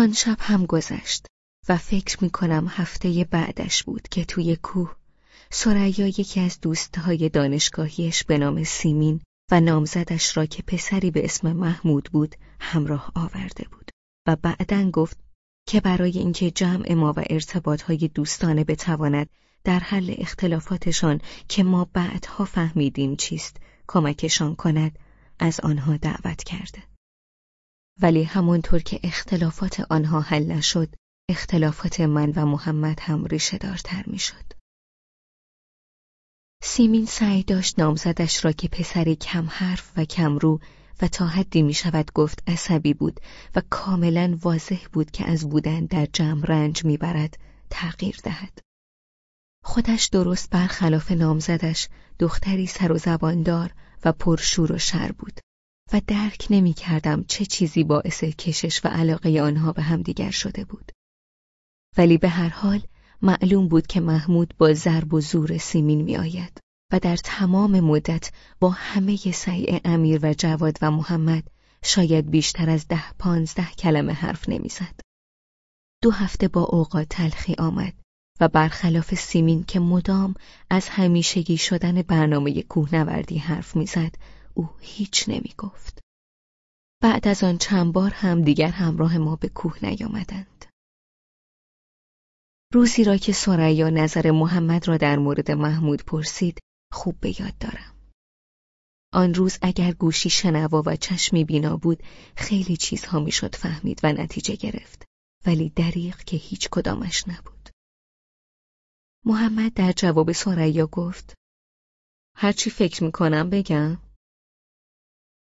آن شب هم گذشت و فکر می کنم هفته بعدش بود که توی کوه سریا یکی از دوستهای دانشگاهیش به نام سیمین و نامزدش را که پسری به اسم محمود بود همراه آورده بود و بعدا گفت که برای اینکه جمع ما و ارتباطهای دوستانه بتواند در حل اختلافاتشان که ما بعدها فهمیدیم چیست کمکشان کند از آنها دعوت کرده. ولی همونطور که اختلافات آنها حل نشد اختلافات من و محمد هم ریشه دارتر می شد. سیمین سعی داشت نامزدش را که پسری کم حرف و کم رو و تا حدی می شود گفت عصبی بود و کاملا واضح بود که از بودن در جمع رنج می برد تغییر دهد. خودش درست برخلاف نامزدش دختری سر و زباندار و پرشور و شر بود و درک نمی کردم چه چیزی باعث کشش و علاقه آنها به همدیگر شده بود. ولی به هر حال معلوم بود که محمود با ضرب و زور سیمین می آید و در تمام مدت با همه سعی امیر و جواد و محمد شاید بیشتر از ده پانزده کلمه حرف نمی‌زد. دو هفته با اوقات تلخی آمد و برخلاف سیمین که مدام از همیشگی شدن برنامه کوهنوردی حرف می‌زد او هیچ نمی گفت. بعد از آن چند بار هم دیگر همراه ما به کوه نیامدند. روزی را که سریا نظر محمد را در مورد محمود پرسید خوب به یاد دارم. آن روز اگر گوشی شنوا و چشمی بینا بود خیلی چیزها می‌شد فهمید و نتیجه گرفت ولی دریغ که هیچ کدامش نبود. محمد در جواب سریا گفت هرچی فکر می‌کنم بگم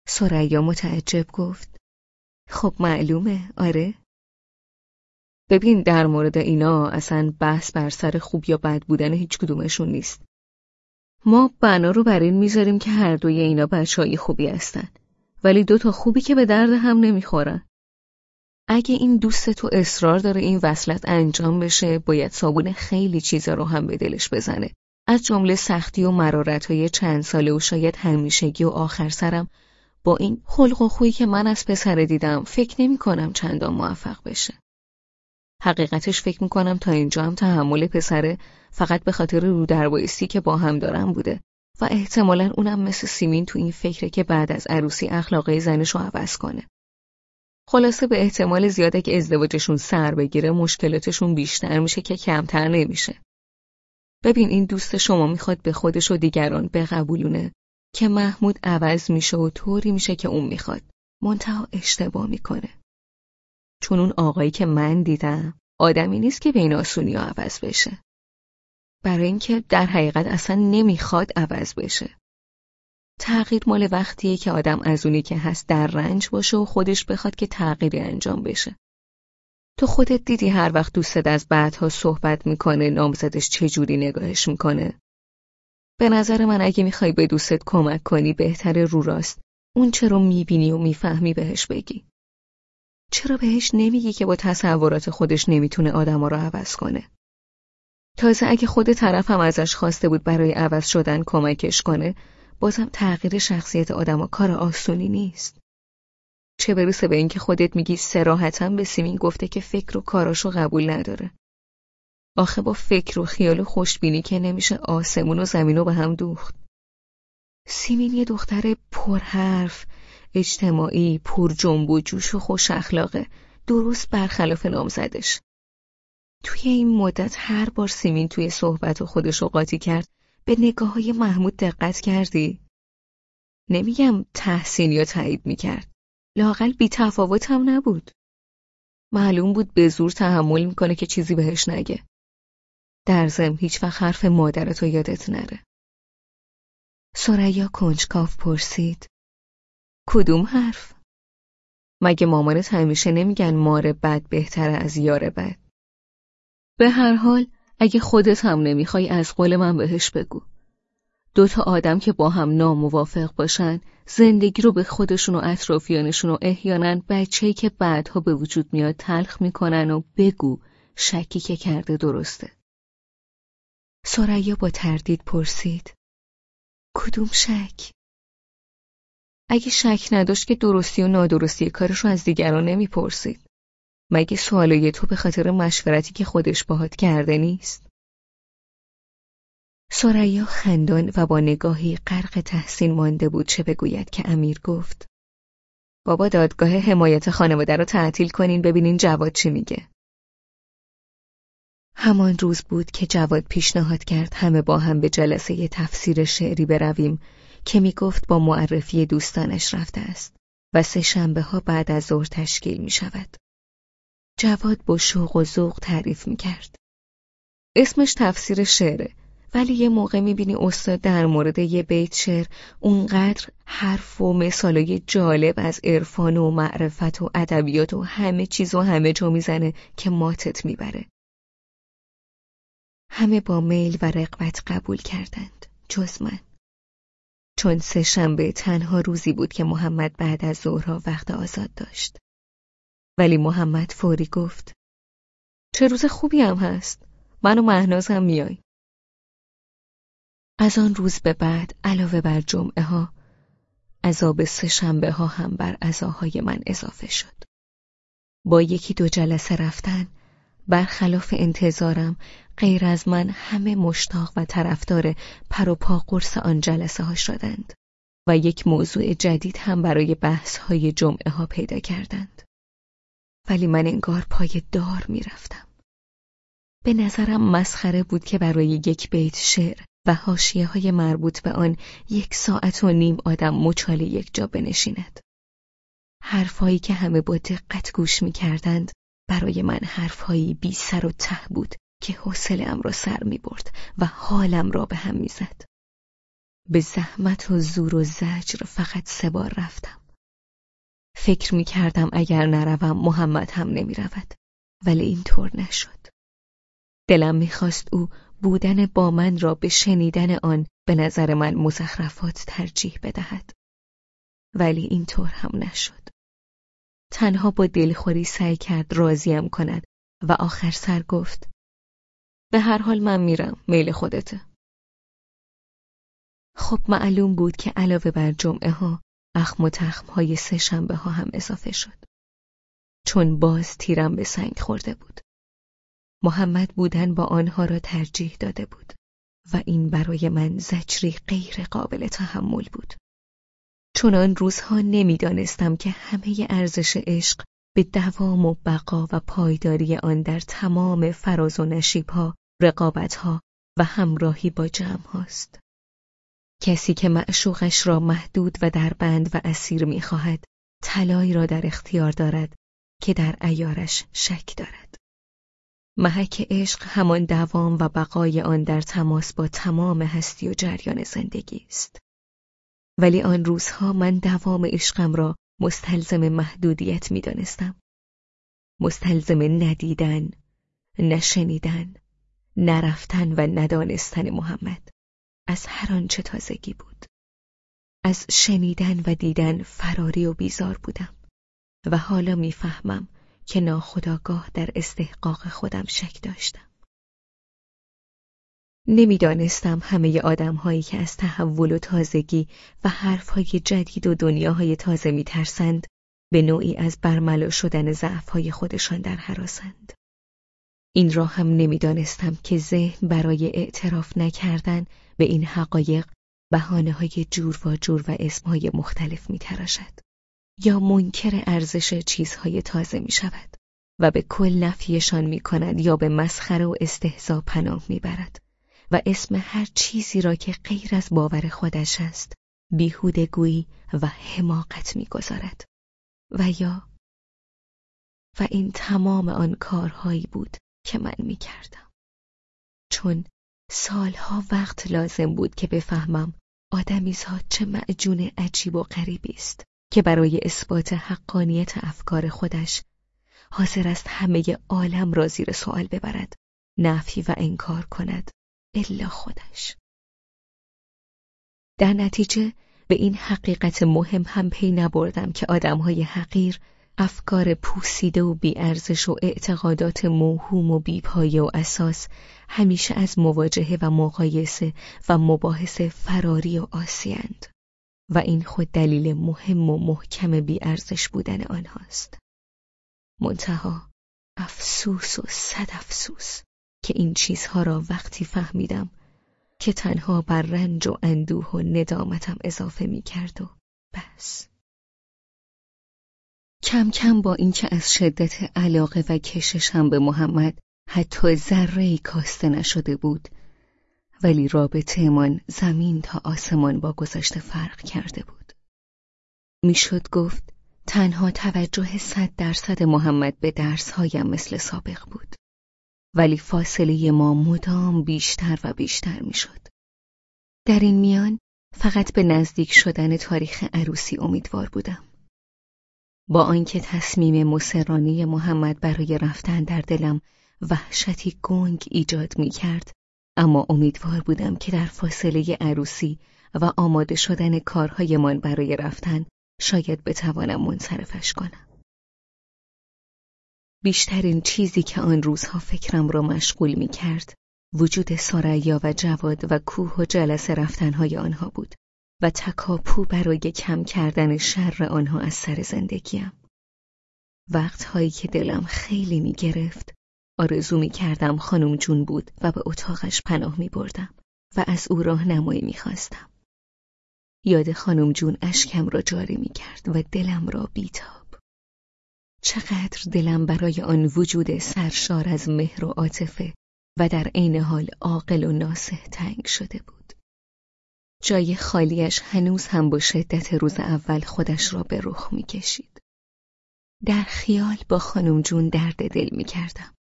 سریا متعجب گفت. خب معلومه آره. ببین در مورد اینا اصلا بحث بر سر خوب یا بد بودن هیچ کدومشون نیست. ما بنا رو بر این می‌ذاریم که هر دوی اینا بچه خوبی هستن. ولی دو تا خوبی که به درد هم نمی‌خورن. اگه این دوست تو اصرار داره این وصلت انجام بشه باید صابون خیلی چیزا رو هم به دلش بزنه. از جمله سختی و مرارت های چند ساله و شاید همیشگی و آخر سرم با این خلق و خویی که من از پسر دیدم فکر نمی کنم چندان موفق بشه. حقیقتش فکر می کنم تا اینجا هم تحمل پسره فقط به خاطر رو دربایستی که با هم دارم بوده. و احتمالا اونم مثل سیمین تو این فکره که بعد از عروسی اخلاقه زنش رو عوض کنه. خلاصه به احتمال زیاده که ازدواجشون سر بگیره مشکلاتشون بیشتر میشه که کمتر نمیشه. ببین این دوست شما می‌خواد به خودش و دیگران بقبولونه. که محمود عوض میشه و طوری میشه که اون می‌خواد. منتها اشتباه می‌کنه. چون اون آقایی که من دیدم آدمی نیست که به این آسونی عوض بشه. برای اینکه در حقیقت اصلا نمی‌خواد عوض بشه. تغییر مال وقتیه که آدم از اونی که هست در رنج باشه و خودش بخواد که تغییری انجام بشه. تو خودت دیدی هر وقت دوستت از بعدها صحبت می‌کنه نامزدش چجوری نگاهش می‌کنه؟ به نظر من اگه می‌خوای به دوستت کمک کنی بهتر رو راست اون چرا می‌بینی و می‌فهمی بهش بگی. چرا بهش نمیگی که با تصورات خودش نمی‌تونه آدما رو عوض کنه؟ تازه اگه خود طرف هم ازش خواسته بود برای عوض شدن کمکش کنه بازم تغییر شخصیت آدم و کار آسونی نیست. چه برسه به اینکه خودت میگی سراحتا به سیمین گفته که فکر و کاراشو قبول نداره. آخه با فکر و خیال و خوشبینی که نمیشه آسمون و زمین رو به هم دوخت. سیمین یه دختر پرحرف، اجتماعی، پر جنب و جوش و خوش اخلاقه، درست برخلاف نامزدش. توی این مدت هر بار سیمین توی صحبت و خودش قاطی کرد به نگاه های محمود دقت کردی؟ نمیگم تحسین یا تایید می‌کرد. لاقل بی تفاوت هم نبود. معلوم بود به زور تحمل می‌کنه که چیزی بهش نگه. در زم هیچ وقت حرف مادرتو یادت نره. سریا کنجکاف پرسید. کدوم حرف؟ مگه مامانت همیشه نمیگن مار بد بهتره از یار بد؟ به هر حال اگه خودت هم نمی‌خوای از قول من بهش بگو. دوتا آدم که با هم ناموافق باشن زندگی رو به خودشون و اطرافیانشون و احیانا بچه‌ای که بعدها به وجود میاد تلخ می‌کنن و بگو شکی که کرده درسته. سریا با تردید پرسید. کدوم شک؟ اگه شک نداشت که درستی و نادرستی کارش رو از دیگران نمی‌پرسید. مگه سوالای تو به خاطر مشورتی که خودش باهات کرده نیست؟ سریا خندان و با نگاهی غرق تحسین مانده بود چه بگوید که امیر گفت بابا دادگاه حمایت خانواده رو تعطیل کنین ببینین جواد چی میگه. همان روز بود که جواد پیشنهاد کرد همه با هم به جلسه تفسیر شعری برویم که می گفت با معرفی دوستانش رفته است و سه شنبه ها بعد از ظهر تشکیل می شود. جواد با شوق و ذوق تعریف می کرد. اسمش تفسیر شعره ولی یه موقع می‌بینی استاد در مورد یه بیت شعر اونقدر حرف و مثالای جالب از عرفان و معرفت و ادبیات و همه چیز و همه جا می‌زنه که ماتت می‌بره. همه با میل و رقبت قبول کردند جز من. چون سه شنبه تنها روزی بود که محمد بعد از ظهرها وقت آزاد داشت. ولی محمد فوری گفت چه روز خوبی هم هست. من و مهناز هم میای. از آن روز به بعد علاوه بر جمعه ها عذاب سه شنبه ها هم بر عزاهای من اضافه شد. با یکی دو جلسه رفتن برخلاف انتظارم غیر از من همه مشتاق و طرفدار پر و پا قرص آن جلسه ها شدند و یک موضوع جدید هم برای بحث های جمعه ها پیدا کردند. ولی من انگار پای دار می‌رفتم. به نظرم مسخره بود که برای یک بیت شعر و حاشیه های مربوط به آن یک ساعت و نیم آدم مچال یک جا بنشیند. حرفهایی که همه با دقت گوش می کردند برای من حرفهایی بی سر و ته بود که حوصله‌ام را سر می برد و حالم را به هم می زد. به زحمت و زور و زجر فقط سه بار رفتم. فکر می کردم اگر نروم محمد هم نمی رود. ولی اینطور نشد. دلم می‌خواست او بودن با من را به شنیدن آن به نظر من مزخرفات ترجیح بدهد. ولی اینطور هم نشد. تنها با دلخوری سعی کرد راضیم کند و آخر سر گفت به هر حال من میرم میل خودته. خب معلوم بود که علاوه بر جمعه ها اخم و تخم های سه شنبه ها هم اضافه شد. چون باز تیرم به سنگ خورده بود. محمد بودن با آنها را ترجیح داده بود و این برای من زجری غیر قابل تحمل بود. چون آن روزها نمی‌دانستم که همه ارزش عشق به دوام و بقا و پایداری آن در تمام فراز و نشیبها، رقابتها و همراهی با جمع هاست. کسی که معشوقش را محدود و در بند و اسیر می‌خواهد، طلایی را در اختیار دارد که در ایارش شک دارد. محک عشق همان دوام و بقای آن در تماس با تمام هستی و جریان زندگی است. ولی آن روزها من دوام عشقم را مستلزم محدودیت می دانستم. مستلزم ندیدن، نشنیدن، نرفتن و ندانستن محمد از هر آنچه تازگی بود. از شنیدن و دیدن فراری و بیزار بودم و حالا می‌فهمم که ناخداگاه در استحقاق خودم شک داشتم. نمی‌دانستم همه آدم هایی که از تحول و تازگی و حرفهای جدید و دنیاهای تازه میترسند به نوعی از برملا شدن ضعفهای خودشان در حراسند. این را هم نمی‌دانستم که ذهن برای اعتراف نکردن به این حقایق بحانه های جور و جور و اسمهای مختلف میتراشد. یا منکر ارزش چیزهای تازه می شود و به کل نفیشان می کند یا به مسخره و استهزا پناه می برد و اسم هر چیزی را که غیر از باور خودش است بیهودگویی و حماقت می‌گذارد. و یا؟ و این تمام آن کارهایی بود که من می کردم. چون سالها وقت لازم بود که بفهمم آدمیزاد چه معجون عجیب و غریبی است که برای اثبات حقانیت افکار خودش حاضر است همه عالم را زیر سوال ببرد نفی و انکار کند. الا خودش در نتیجه به این حقیقت مهم هم پی نبردم که آدمهای حقیر افکار پوسیده و بیارزش و اعتقادات موهوم و بیپایه و اساس همیشه از مواجهه و مقایسه و مباحثه فراری و آسیند. و این خود دلیل مهم و محکم بیارزش بودن آنهاست. منتها افسوس و صد افسوس که این چیزها را وقتی فهمیدم که تنها بر رنج و اندوه و ندامتم اضافه می کرد و بس. کم کم با اینکه از شدت علاقه و کششم به محمد حتی ذره کاسته نشده بود ولی رابطه من زمین تا آسمان با گذشته فرق کرده بود. می‌شد گفت تنها توجه صد درصد محمد به درسهایم مثل سابق بود. ولی فاصله ما مدام بیشتر و بیشتر می‌شد. در این میان فقط به نزدیک شدن تاریخ عروسی امیدوار بودم. با آنکه تصمیم مسرانی محمد برای رفتن در دلم وحشتی گنگ ایجاد می کرد اما امیدوار بودم که در فاصله عروسی و آماده شدن کارهایمان برای رفتن شاید بتوانم منصرفش کنم. بیشترین چیزی که آن روزها فکرم را مشغول می کرد وجود ساریا و جواد و کوه و جلسه رفتنهای آنها بود و تکاپو برای کم کردن شر آنها از سر زندگیم. وقتهایی که دلم خیلی می گرفت آرزو می کردم خانم جون بود و به اتاقش پناه می بردم و از او راهنمایی می خواستم. یاد خانم جون اشکم را جاری می کرد و دلم را بیتاب. چقدر دلم برای آن وجود سرشار از مهر و عاطفه و در عین حال عاقل و ناسه تنگ شده بود. جای خالیش هنوز هم با شدت روز اول خودش را به رخ می کشید. در خیال با خانم جون درد دل می کردم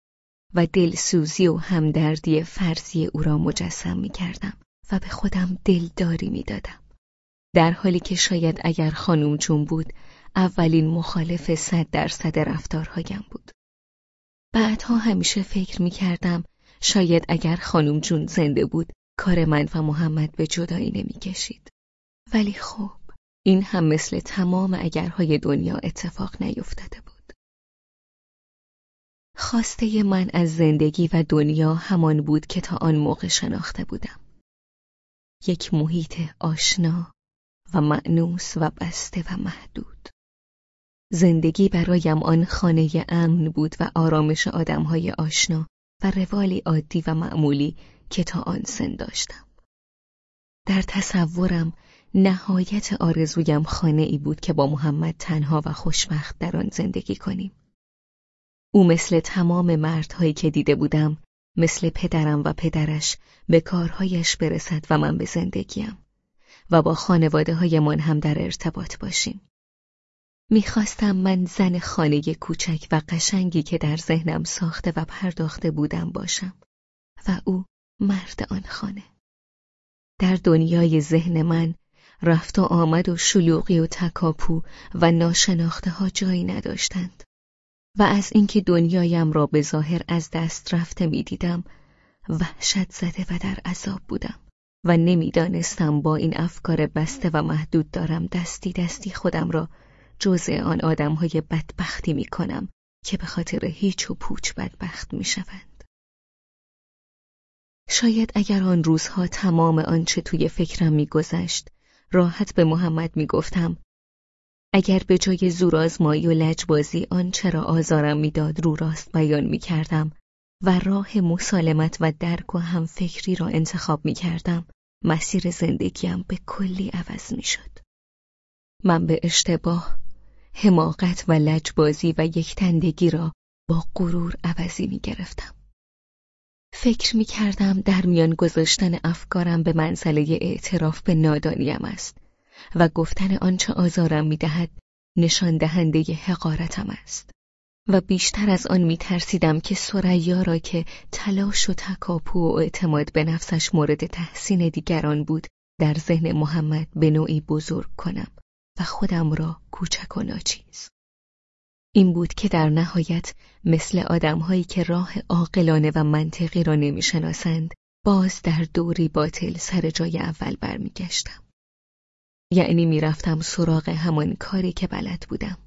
و دلسوزی و همدردی فرضی او را مجسم می کردم و به خودم دلداری می دادم. در حالی که شاید اگر خانم جون بود اولین مخالف صد درصد رفتارهایم بود. بعدها همیشه فکر می کردم شاید اگر خانم جون زنده بود کار من و محمد به جدایی نمی کشید. ولی خب این هم مثل تمام اگرهای دنیا اتفاق نیفتاده بود. خواسته من از زندگی و دنیا همان بود که تا آن موقع شناخته بودم. یک محیط آشنا و معنوس و بسته و محدود. زندگی برایم آن خانه امن بود و آرامش آدمهای آشنا و روالی عادی و معمولی که تا آن سن داشتم. در تصورم نهایت آرزویم خانه ای بود که با محمد تنها و خوشبخت در آن زندگی کنیم. او مثل تمام مردهایی که دیده بودم مثل پدرم و پدرش به کارهایش برسد و من به زندگیم و با خانواده های من هم در ارتباط باشیم. می‌خواستم من زن خانه کوچک و قشنگی که در ذهنم ساخته و پرداخته بودم باشم. و او مرد آن خانه. در دنیای ذهن من رفت و آمد و شلوغی و تکاپو و ناشناخته ها جایی نداشتند. و از اینکه دنیایم را به ظاهر از دست رفته می‌دیدم وحشت زده و در عذاب بودم. و نمی‌دانستم با این افکار بسته و محدود دارم دستی دستی خودم را جزء آن آدمهای بدبختی می کنم که به خاطر هیچ و پوچ بدبخت می شوند. شاید اگر آن روزها تمام آنچه توی فکرم میگذشت راحت به محمد می‌گفتم اگر به جای زورآزمایی و لجبازی آنچه را آزارم می‌داد رو راست بیان می‌کردم و راه مسالمت و درک و هم فکری را انتخاب می‌کردم مسیر زندگیم به کلی عوض می‌شد. من به اشتباه حماقت و لجبازی و یکتندگی را با غرور عوضی می گرفتم. فکر می کردم در میان گذاشتن افکارم به منزله اعتراف به نادانیم است و گفتن آنچه آزارم می دهد نشان دهنده حقارتم است و بیشتر از آن می ترسیدم که سریا را که تلاش و تکاپو و اعتماد به نفسش مورد تحسین دیگران بود در ذهن محمد به نوعی بزرگ کنم و خودم را کوچک و ناچیز. این بود که در نهایت مثل آدمهایی که راه عاقلانه و منطقی را نمی‌شناسند باز در دوری باطل سر جای اول برمیگشتم. یعنی می‌رفتم سراغ همان کاری که بلد بودم.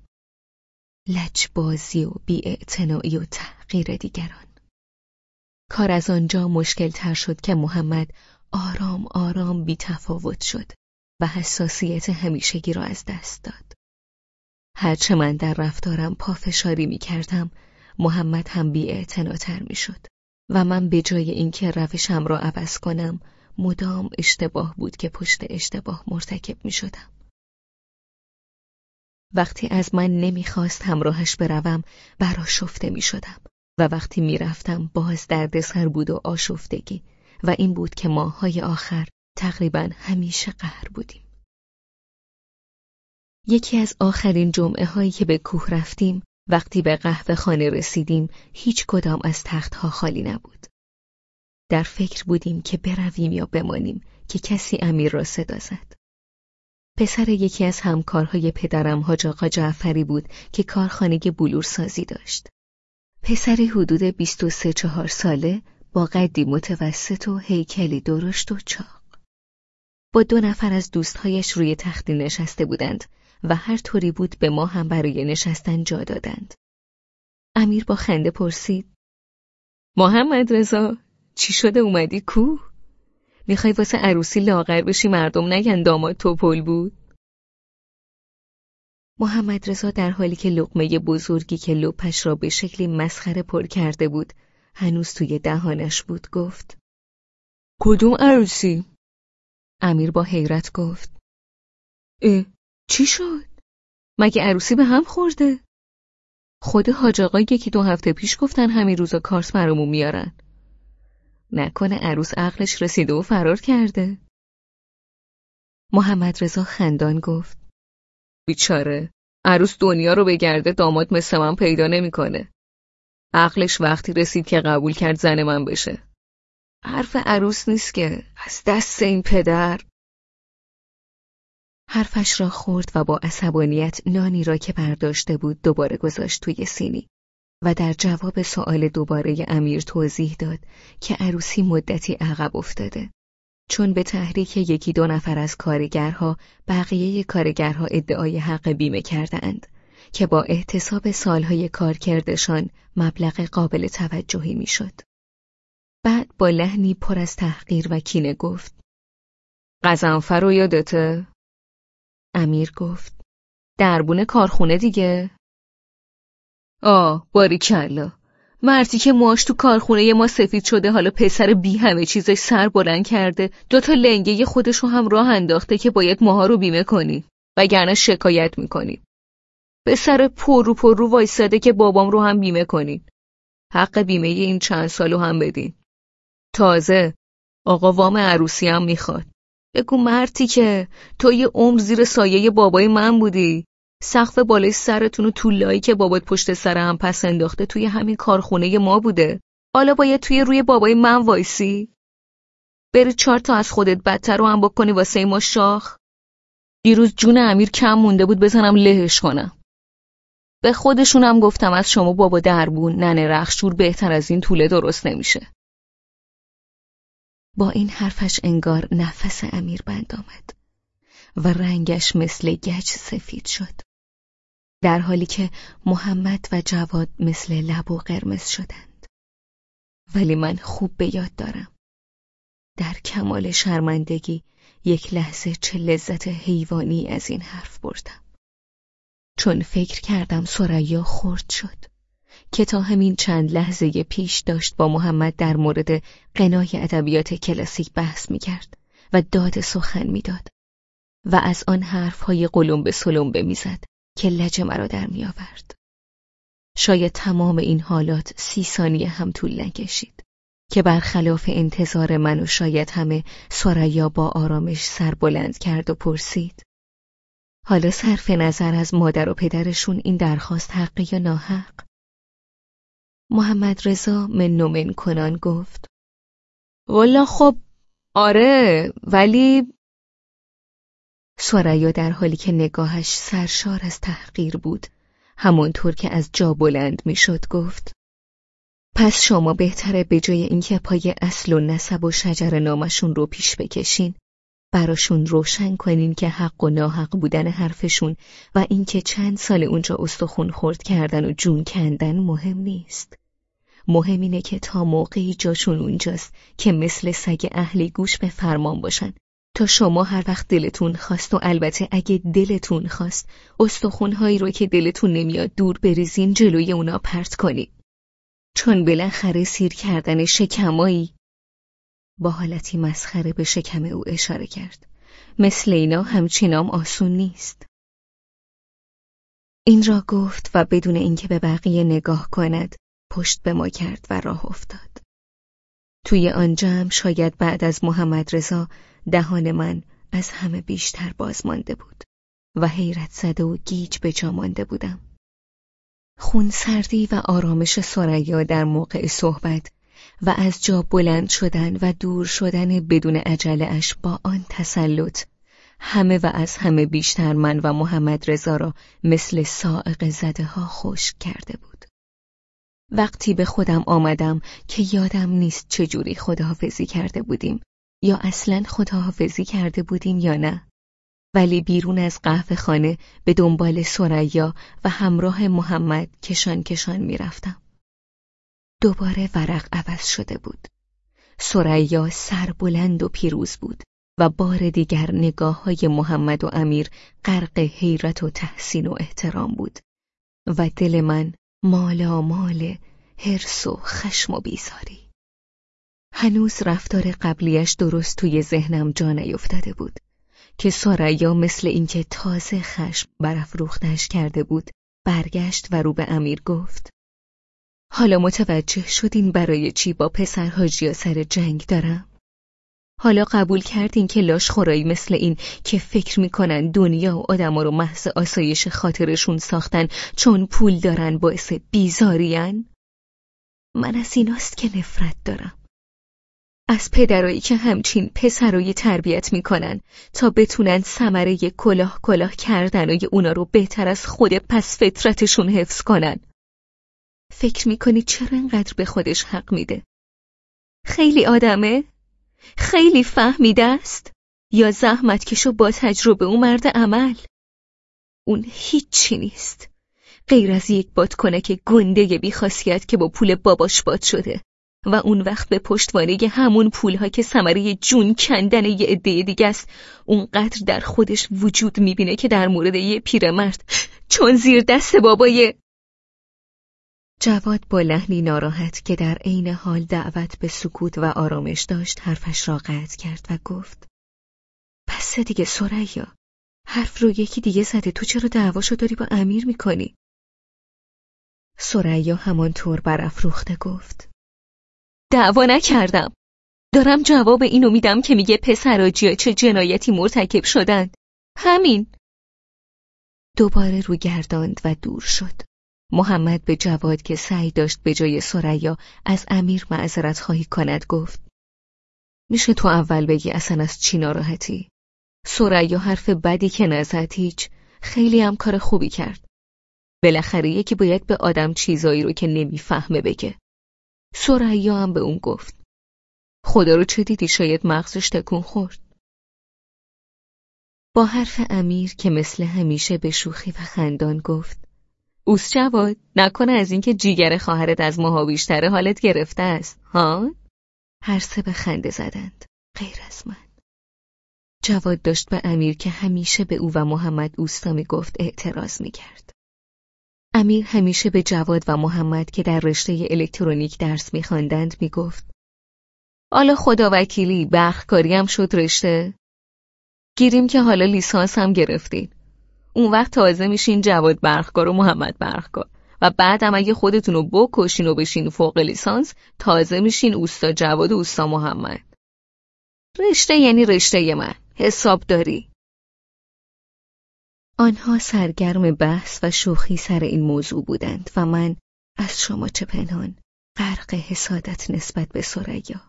لجبازی و بیاعتنایی و تحقیر دیگران. کار از آنجا مشکل تر شد که محمد آرام آرام بی تفاوت شد و حساسیت همیشگی را از دست داد. هرچه من در رفتارم پافشاری می کردم محمد هم بی می شد و من به جای اینکه روشم را عوض کنم مدام اشتباه بود که پشت اشتباه مرتکب می شدم. وقتی از من نمی‌خواست همراهش بروم براشفته می شدم و وقتی می‌رفتم باز دردسر بود و آشفتگی و این بود که ماهای آخر تقریبا همیشه قهر بودیم. یکی از آخرین جمعه هایی که به کوه رفتیم وقتی به قهوه خانه رسیدیم هیچ کدام از تختها خالی نبود. در فکر بودیم که برویم یا بمانیم که کسی امیر را صدا زد. پسر یکی از همکارهای پدرم حاج آقا جعفری بود که کارخانه بلور سازی داشت. پسری حدود 23 چهار ساله با قدی متوسط و هیکلی درشت و چاق. با دو نفر از دوستهایش روی تختی نشسته بودند و هر طوری بود به ما هم برای نشستن جا دادند. امیر با خنده پرسید محمد رضا چی شده اومدی کو؟ می‌خوای واسه عروسی لاغر بشی مردم نگن داماد توپل بود؟ محمد رضا در حالی که لقمه بزرگی که لپش را به شکلی مسخره پر کرده بود هنوز توی دهانش بود گفت کدوم عروسی؟ امیر با حیرت گفت اه چی شد؟ مگه عروسی به هم خورده؟ خود حاج آقا یکی دو هفته پیش گفتن همین روزا کارس برامون میارن. نکنه عروس عقلش رسیده و فرار کرده. محمد رضا خندان گفت بیچاره عروس دنیا رو بگرده داماد مثل من پیدا نمی‌کنه. عقلش وقتی رسید که قبول کرد زن من بشه. حرف عروس نیست که از دست این پدر حرفش را خورد و با عصبانیت نانی را که برداشته بود دوباره گذاشت توی سینی و در جواب سؤال دوباره امیر توضیح داد که عروسی مدتی عقب افتاده چون به تحریک یکی دو نفر از کارگرها بقیه کارگرها ادعای حق بیمه کردند که با احتساب سالهای کارکردشان مبلغ قابل توجهی می‌شد. بعد با لحنی پر از تحقیر و کینه گفت. قزنفر رو یادته؟ امیر گفت. دربون کارخونه دیگه؟ آه باریکلا مرتیکه موهاش تو کارخونه ما سفید شده حالا پسر بی همه چیزش سر بلند کرده دوتا لنگه خودش رو هم راه انداخته که باید ماها رو بیمه کنی وگرنه شکایت می‌کنی پسره پررو پررو وایستاده که بابام رو هم بیمه کنین. حق بیمه این چند سالو هم بدین. تازه. آقا وام عروسی هم می‌خواد. بگو مرتیکه تو یه عمر زیر سایه بابای من بودی. سقف بالای سرتون و طولایی که بابات پشت سر هم پس انداخته توی همین کارخونه ما بوده. حالا باید توی روی بابای من وایسی. بری چهار تا از خودت بدتر رو هم بکنی واسه ما شاخ. دیروز جون امیر کم مونده بود بزنم لهش کنم. به خودشونم گفتم از شما بابا دربون ننه رخشور بهتر از این طوله درست نمیشه. با این حرفش انگار نفس امیر بند آمد و رنگش مثل گچ سفید شد. در حالی که محمد و جواد مثل لب و قرمز شدند. ولی من خوب به یاد دارم. در کمال شرمندگی یک لحظه چه لذت حیوانی از این حرف بردم. چون فکر کردم سریا خورد شد. که تا همین چند لحظه پیش داشت با محمد در مورد قنای ادبیات کلاسیک بحث می‌کرد و داد سخن می‌داد و از آن حرفهای قلمبه سلمبه می‌زد که لج مرا در میآورد. شاید تمام این حالات سی ثانیه هم طول نکشید که برخلاف انتظار من و شاید همه سریا با آرامش سر بلند کرد و پرسید حالا صرف نظر از مادر و پدرشون این درخواست حقی یا ناحق محمد رضا من نومن کنان گفت. والا خب آره ولی سریا در حالی که نگاهش سرشار از تحقیر بود همانطور که از جا بلند می‌شد گفت. پس شما بهتره به جای اینکه پای اصل و نسب و شجر نامشون رو پیش بکشین. براشون روشن کنین که حق و ناحق بودن حرفشون و اینکه چند سال اونجا استخون خورد کردن و جون کندن مهم نیست. مهم اینه که تا موقعی جاشون اونجاست که مثل سگ اهلی گوش به فرمان باشن تا شما هر وقت دلتون خواست و البته اگه دلتون خواست استخونهایی رو که دلتون نمیاد دور بریزین جلوی اونا پرت کنید. چون بالاخره سیر کردن شکمایی با حالتی مسخره به شکم او اشاره کرد. مثل اینا همچینام آسون نیست. این را گفت و بدون اینکه به بقیه نگاه کند پشت به ما کرد و راه افتاد. توی آن جمع شاید بعد از محمد رضا دهان من از همه بیشتر باز مانده بود و حیرت زده و گیج به جا مانده بودم. خون سردی و آرامش سریا در موقع صحبت و از جا بلند شدن و دور شدن بدون عجله با آن تسلط همه و از همه بیشتر من و محمد رضا را مثل سائق زده ها خشک کرده بود. وقتی به خودم آمدم که یادم نیست چجوری خداحافظی کرده بودیم یا اصلا خداحافظی کرده بودیم یا نه. ولی بیرون از قهوه خانه به دنبال سریا و همراه محمد کشان کشان می‌رفتم. دوباره ورق عوض شده بود. سریا سربلند و پیروز بود و بار دیگر نگاه های محمد و امیر غرق حیرت و تحسین و احترام بود و دل من مالا مال هرس و خشم و بیزاری هنوز رفتار قبلیش درست توی ذهنم جا نیفتاده بود که ساریا مثل اینکه تازه خشم برافروختش کرده بود برگشت و رو به امیر گفت حالا متوجه شدین برای چی با پسر حاجیا سر جنگ دارم؟ حالا قبول کردین که لاش خورایی مثل این که فکر می‌کنن دنیا و آدما رو محض آسایش خاطرشون ساختن چون پول دارن باعث بیزارین؟ من از ایناست که نفرت دارم. از پدرایی که همچین پسرایی تربیت می‌کنن تا بتونن ثمره کلاه کلاه کردن و اونا رو بهتر از خود پس فطرتشون حفظ کنن. فکر می‌کنی چرا انقدر به خودش حق میده؟ خیلی آدمه؟ خیلی فهمیده است؟ یا زحمت کشو با تجربه او مرد عمل؟ اون هیچی نیست غیر از یک که گنده بیخاصیت که با پول باباش باد شده و اون وقت به پشتوانه همون پولها که ثمره جون کندن یه عده دیگه است اونقدر در خودش وجود می‌بینه که در مورد یه پیرمرد چون زیر دست بابای جواد با لحنی ناراحت که در عین حال دعوت به سکوت و آرامش داشت حرفش را قطع کرد و گفت پس دیگه سریا حرف رو یکی دیگه زده تو چرا دعواشو داری با امیر می‌کنی؟ سریا همانطور برافروخته گفت دعوا نکردم. دارم جواب اینو میدم که میگه پسراجیا چه جنایتی مرتکب شدن همین. دوباره رو گرداند و دور شد. محمد به جواد که سعی داشت به جای سریا از امیر معذرت خواهی کند گفت میشه تو اول بگی اصلا از چی ناراحتی؟ سریا حرف بدی که نزد هیچ خیلی هم کار خوبی کرد. بالاخره یکی باید به آدم چیزایی رو که نمی‌فهمه بگه. سریا هم به اون گفت خدا رو چه دیدی شاید مغزش تکون خورد. با حرف امیر که مثل همیشه به شوخی و خندان گفت اوس جواد نکنه از اینکه جیگر خواهرت از ماها بیشتره حالت گرفته است ها؟ هر سه به خنده زدند. غیر از من. جواد داشت به امیر که همیشه به او و محمد اوستا می گفت اعتراض می کرد. امیر همیشه به جواد و محمد که در رشته الکترونیک درس می خواندند می گفت حالا خدا وکیلی برخکاری هم شد رشته؟ گیریم که حالا لیسانس هم گرفتید اون وقت تازه میشین جواد برخکار و محمد برخکار. و بعدم اگه خودتون رو بکشین و بشین فوق لیسانس تازه میشین اوستا جواد و اوستا محمد. رشته یعنی رشته من. حساب داری. آنها سرگرم بحث و شوخی سر این موضوع بودند و من از شما چه پنهان غرق حسادت نسبت به سریا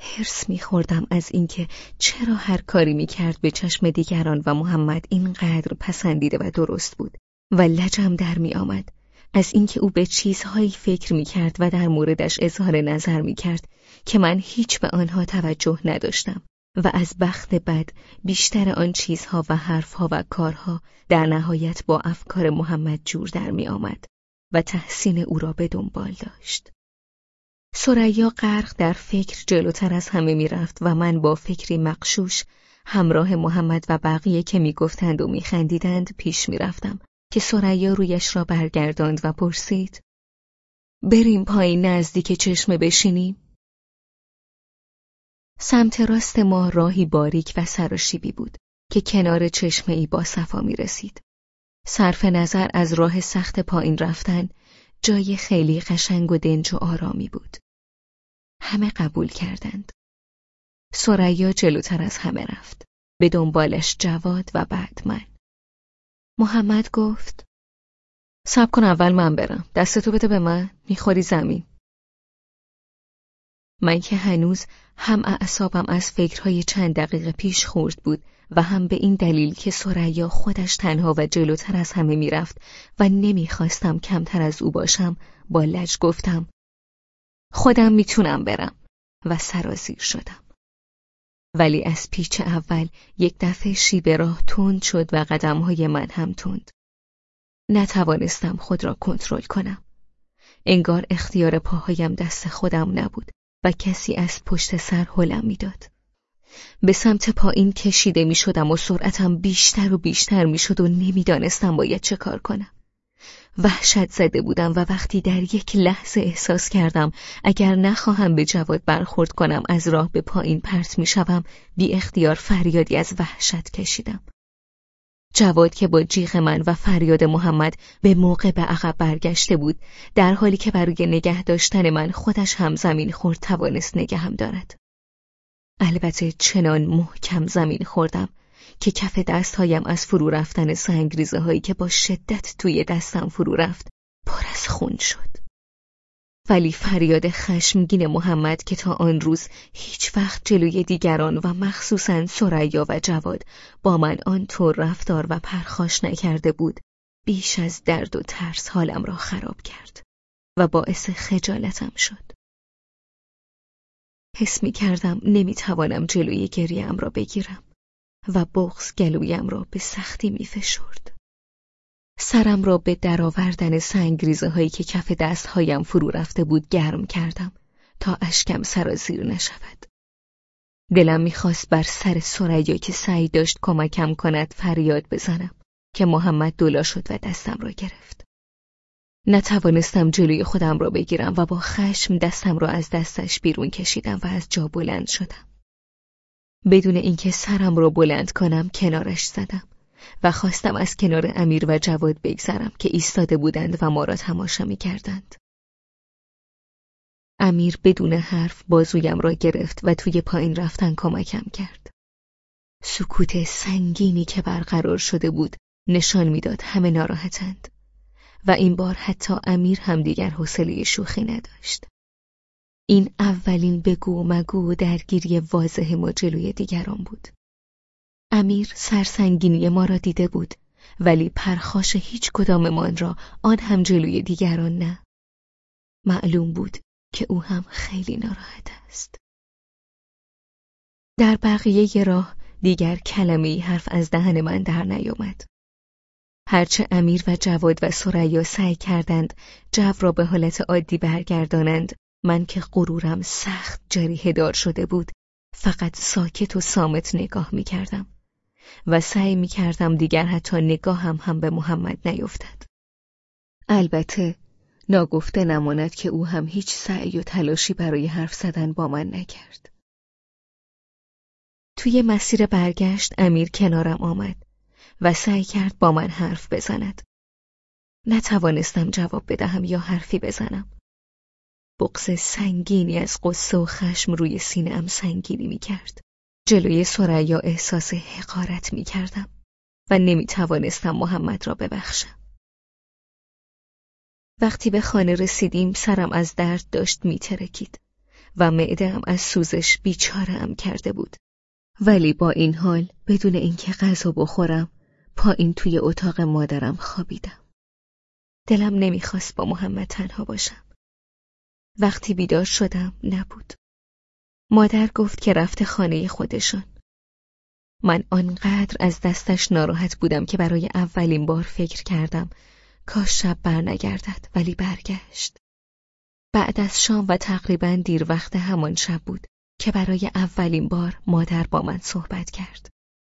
هرس میخوردم از اینکه چرا هر کاری می‌کرد به چشم دیگران و محمد اینقدر پسندیده و درست بود و لجم در میآمد از اینکه او به چیزهایی فکر می‌کرد و در موردش اظهار نظر می‌کرد که من هیچ به آنها توجه نداشتم و از بخت بد بیشتر آن چیزها و حرفها و کارها در نهایت با افکار محمد جور در میآمد و تحسین او را به دنبال داشت. سریا غرق در فکر جلوتر از همه می‌رفت و من با فکری مقشوش همراه محمد و بقیه که می‌گفتند و میخندیدند پیش می‌رفتم که سریا رویش را برگرداند و پرسید بریم پایین نزدیک چشمه بشینیم؟ سمت راست ما راهی باریک و سراشیبی بود که کنار چشمه ای با صفا می رسید. صرف نظر از راه سخت پایین رفتن جای خیلی قشنگ و دنج و آرامی بود. همه قبول کردند. سریا جلوتر از همه رفت. به دنبالش جواد و بعد من. محمد گفت سب کن اول من برم. دستتو بده به من. می‌خوری زمین. من که هنوز هم اعصابم از فکرهای چند دقیقه پیش خورد بود و هم به این دلیل که سریا خودش تنها و جلوتر از همه می‌رفت و نمی‌خواستم کمتر از او باشم با لج گفتم خودم می‌تونم برم و سرازیر شدم ولی از پیچ اول یک دفعه شیب راه تند شد و قدمهای من هم تند نتوانستم خود را کنترل کنم انگار اختیار پاهایم دست خودم نبود و کسی از پشت سر هلم می‌داد. به سمت پایین کشیده می شدم و سرعتم بیشتر و بیشتر می شد و نمی‌دانستم باید چه کار کنم. وحشت زده بودم و وقتی در یک لحظه احساس کردم اگر نخواهم به جواد برخورد کنم از راه به پایین پرت می شوم بی اختیار فریادی از وحشت کشیدم. جواد که با جیغ من و فریاد محمد به موقع به عقب برگشته بود در حالی که برای نگه داشتن من خودش هم زمین خورد توانست نگهم دارد البته چنان محکم زمین خوردم که کف دستهایم از فرو رفتن سنگریزه هایی که با شدت توی دستم فرو رفت پر از خون شد. ولی فریاد خشمگین محمد که تا آن روز هیچ وقت جلوی دیگران و مخصوصا سریا و جواد با من آنطور رفتار و پرخاش نکرده بود بیش از درد و ترس حالم را خراب کرد و باعث خجالتم شد. حس می کردم نمی توانم جلوی گریم را بگیرم. و بغز گلویم را به سختی می فشرد. سرم را به درآوردن سنگریزه هایی که کف دستهایم فرو رفته بود گرم کردم تا اشکم سرازیر نشود. دلم می‌خواست بر سر سریا که سعی داشت کمکم کند فریاد بزنم که محمد دولا شد و دستم را گرفت. نتوانستم جلوی خودم را بگیرم و با خشم دستم را از دستش بیرون کشیدم و از جا بلند شدم. بدون اینکه سرم را بلند کنم کنارش زدم. و خواستم از کنار امیر و جواد بگذرم که ایستاده بودند و ما را تماشا می کردند. امیر بدون حرف بازویم را گرفت و توی پایین رفتن کمکم کرد. سکوت سنگینی که برقرار شده بود نشان می‌داد همه ناراحتند و این بار حتی امیر هم دیگر حوصله شوخی نداشت. این اولین بگو مگو و درگیری واضح ما جلوی دیگران بود. امیر سرسنگینی ما را دیده بود ولی پرخاش هیچ کداممان را آن هم جلوی دیگران نه. معلوم بود که او هم خیلی ناراحت است. در بقیه راه دیگر کلمه حرف از دهن من در نیامد. هرچه امیر و جواد و سریا سعی کردند جو را به حالت عادی برگردانند من که غرورم سخت جریه دار شده بود فقط ساکت و سامت نگاه می کردم. و سعی می کردم دیگر حتی نگاهم هم به محمد نیفتد. البته ناگفته نماند که او هم هیچ سعی و تلاشی برای حرف زدن با من نکرد. توی مسیر برگشت امیر کنارم آمد و سعی کرد با من حرف بزند. نتوانستم جواب بدهم یا حرفی بزنم. بغز سنگینی از قصه و خشم روی سینه سنگینی می کرد. جلوی سریا احساس حقارت می کردم و نمی توانستم محمد را ببخشم. وقتی به خانه رسیدیم سرم از درد داشت می ترکید و معدهام از سوزش بیچاره کرده بود. ولی با این حال بدون اینکه غذا بخورم پایین توی اتاق مادرم خوابیدم. دلم نمی‌خواست با محمد تنها باشم. وقتی بیدار شدم نبود. مادر گفت که رفته خانه خودشان. من آنقدر از دستش ناراحت بودم که برای اولین بار فکر کردم کاش شب برنگردد ولی برگشت. بعد از شام و تقریبا دیر وقت همان شب بود که برای اولین بار مادر با من صحبت کرد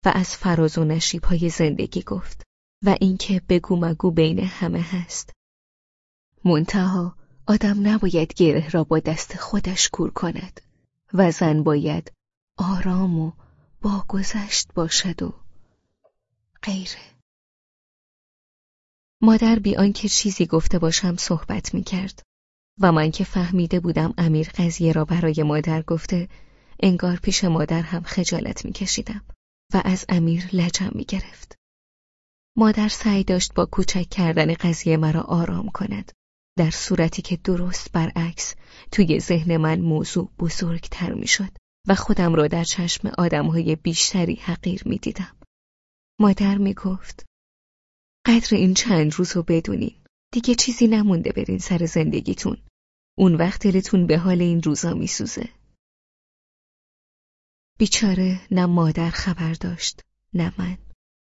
و از فراز و نشیب های زندگی گفت و اینکه بگو مگو بین همه هست. منتها آدم نباید گره را با دست خودش کور کند و زن باید آرام و با گذشت باشد و غیره مادر بی آنکه چیزی گفته باشم صحبت می کرد و من که فهمیده بودم امیر قضیه را برای مادر گفته انگار پیش مادر هم خجالت می کشیدم و از امیر لجم می گرفت. مادر سعی داشت با کوچک کردن قضیه مرا آرام کند در صورتی که درست برعکس توی ذهن من موضوع بزرگتر می شد و خودم را در چشم آدمهای بیشتری حقیر می دیدم. مادر می گفت قدر این چند روز رو بدونین. دیگه چیزی نمونده برین سر زندگیتون. اون وقت دلتون به حال این روزا میسوزه. بیچاره نه مادر خبر داشت نه من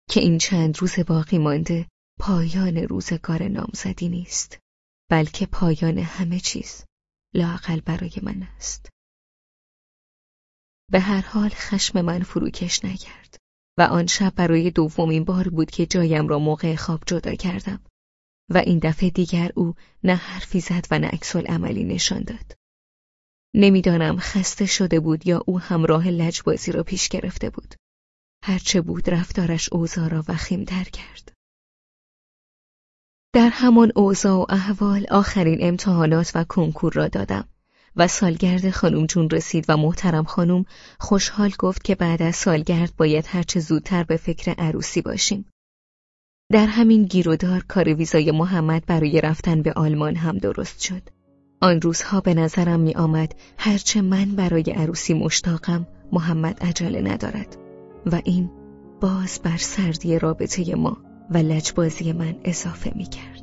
که این چند روز باقی مانده پایان روزگار نامزدی نیست. بلکه پایان همه چیز لاقل برای من است به هر حال خشم من فروکش نکرد و آن شب برای دومین بار بود که جایم را موقع خواب جدا کردم و این دفعه دیگر او نه حرفی زد و نه عکس عملی نشان داد. نمی‌دانم خسته شده بود یا او همراه لجبازی را پیش گرفته بود. هرچه بود رفتارش اوضاع را وخیمتر کرد. در همان اوضاع و احوال آخرین امتحانات و کنکور را دادم و سالگرد خانم جون رسید و محترم خانم خوشحال گفت که بعد از سالگرد باید هرچه زودتر به فکر عروسی باشیم. در همین گیرودار کار ویزای محمد برای رفتن به آلمان هم درست شد. آن روزها به نظرم می آمد هرچه من برای عروسی مشتاقم محمد عجله ندارد و این باز بر سردی رابطه ما و لجبازی من اضافه می کرد.